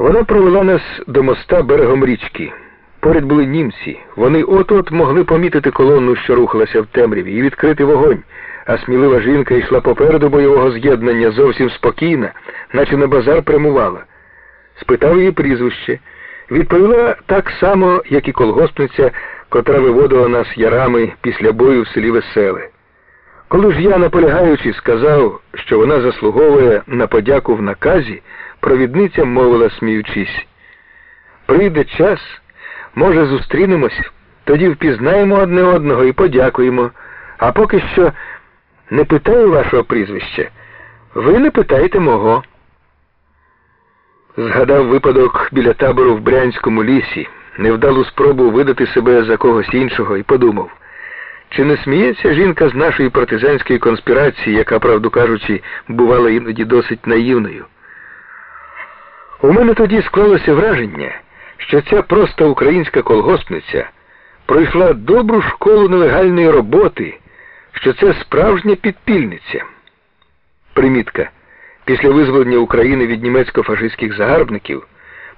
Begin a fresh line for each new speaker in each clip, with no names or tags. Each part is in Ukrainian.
Вона провела нас до моста берегом річки. Поряд були німці. Вони от-от могли помітити колонну, що рухалася в темряві, і відкрити вогонь. А смілива жінка йшла попереду бойового з'єднання зовсім спокійна, наче на базар прямувала. Спитав її прізвище. Відповіла так само, як і колгоспниця, котра виводила нас ярами після бою в селі Веселе. Коли ж я, наполягаючи, сказав, що вона заслуговує на подяку в наказі, провідниця мовила, сміючись. Прийде час, може, зустрінемось, тоді впізнаємо одне одного і подякуємо. А поки що не питаю вашого прізвища, ви не питаєте мого. Згадав випадок біля табору в Брянському лісі, невдалу спробу видати себе за когось іншого і подумав. Чи не сміється жінка з нашої партизанської конспірації, яка, правду кажучи, бувала іноді досить наївною? У мене тоді склалося враження, що ця проста українська колгоспниця пройшла добру школу нелегальної роботи, що це справжня підпільниця. Примітка. Після визволення України від німецько-фашистських загарбників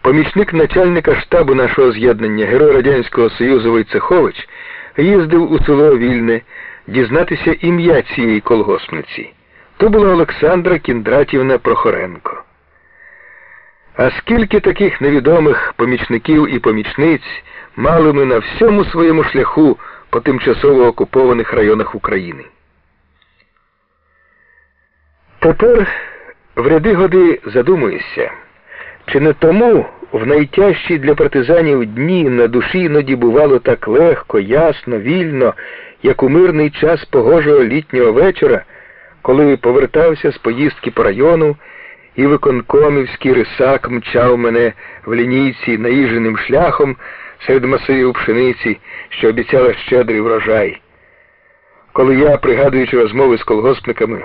помічник начальника штабу нашого з'єднання Герой Радянського Союзу Войцехович їздив у село Вільне дізнатися ім'я цієї колгоспниці. То була Олександра Кіндратівна Прохоренко. А скільки таких невідомих помічників і помічниць мали ми на всьому своєму шляху по тимчасово окупованих районах України? Тепер в ряди годи задумуєшся, чи не тому в найтяжчі для партизанів дні на душі іноді бувало так легко, ясно, вільно, як у мирний час погожого літнього вечора, коли повертався з поїздки по району, і виконкомівський рисак мчав мене в лінійці наїженим шляхом серед масивів пшениці, що обіцяла щедрий врожай. Коли я, пригадуючи розмови з колгоспниками,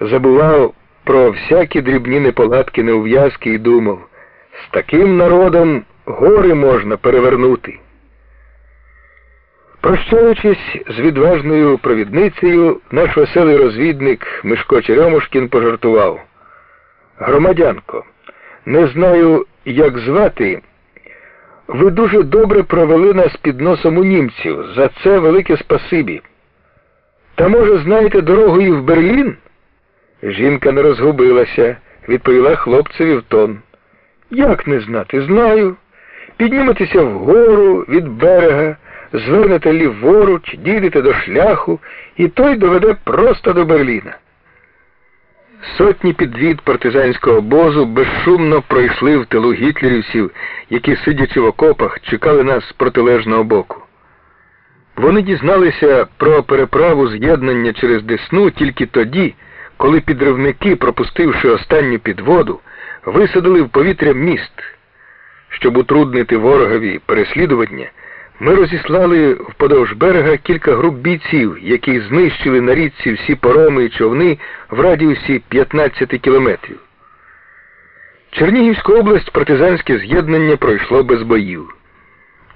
забував про всякі дрібні неполадки, неув'язки і думав, з таким народом гори можна перевернути. Прощаючись з відважною провідницею, наш веселий розвідник Мишко Черемушкін пожартував. Громадянко, не знаю, як звати. Ви дуже добре провели нас під носом у німців. За це велике спасибі. Та, може, знаєте дорогу і в Берлін? Жінка не розгубилася, відповіла хлопцеві в тон. Як не знати? Знаю. Підніметеся вгору від берега, звернете ліворуч, дійдете до шляху, і той доведе просто до Берліна. Сотні підвід партизанського обозу безшумно пройшли в тилу гітлерівців, які, сидячи в окопах, чекали нас з протилежного боку. Вони дізналися про переправу з'єднання через Десну тільки тоді, коли підривники, пропустивши останню підводу, висадили в повітря міст. Щоб утруднити ворогові переслідування, ми розіслали вподовж берега кілька груп бійців, які знищили на річці всі пороми і човни в радіусі 15 кілометрів. Чернігівську область партизанське з'єднання пройшло без боїв.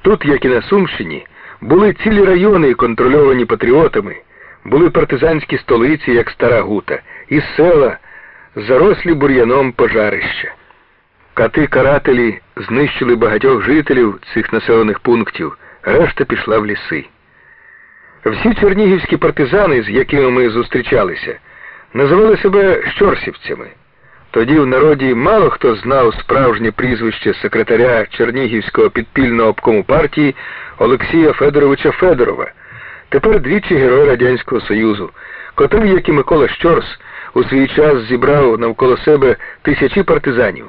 Тут, як і на Сумщині, були цілі райони, контрольовані патріотами, були партизанські столиці, як Стара Гута, і села, зарослі бур'яном пожарища. Кати карателі знищили багатьох жителів цих населених пунктів, решта пішла в ліси. Всі чернігівські партизани, з якими ми зустрічалися, називали себе щорсівцями. Тоді в народі мало хто знав справжнє прізвище секретаря Чернігівського підпільного обкому партії Олексія Федоровича Федорова, тепер двічі Герой Радянського Союзу, котрий, як і Микола Щорс, у свій час зібрав навколо себе тисячі партизанів.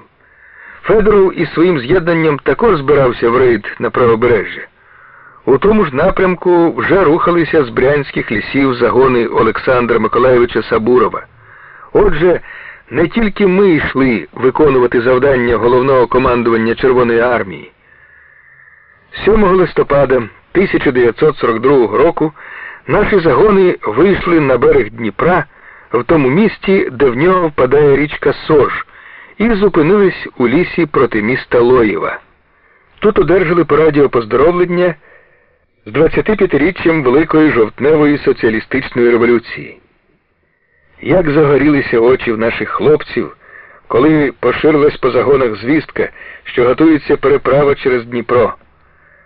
Федоров із своїм з'єднанням також збирався в рейд на правобережжя. У тому ж напрямку вже рухалися з брянських лісів загони Олександра Миколаєвича Сабурова. Отже, не тільки ми йшли виконувати завдання головного командування Червоної армії. 7 листопада 1942 року наші загони вийшли на берег Дніпра в тому місті, де в нього впадає річка Сож, і зупинились у лісі проти міста Лоєва. Тут одержали по радіо поздоровлення з 25-річчям Великої жовтневої соціалістичної революції. Як загорілися очі в наших хлопців, коли поширилась по загонах звістка, що готується переправа через Дніпро.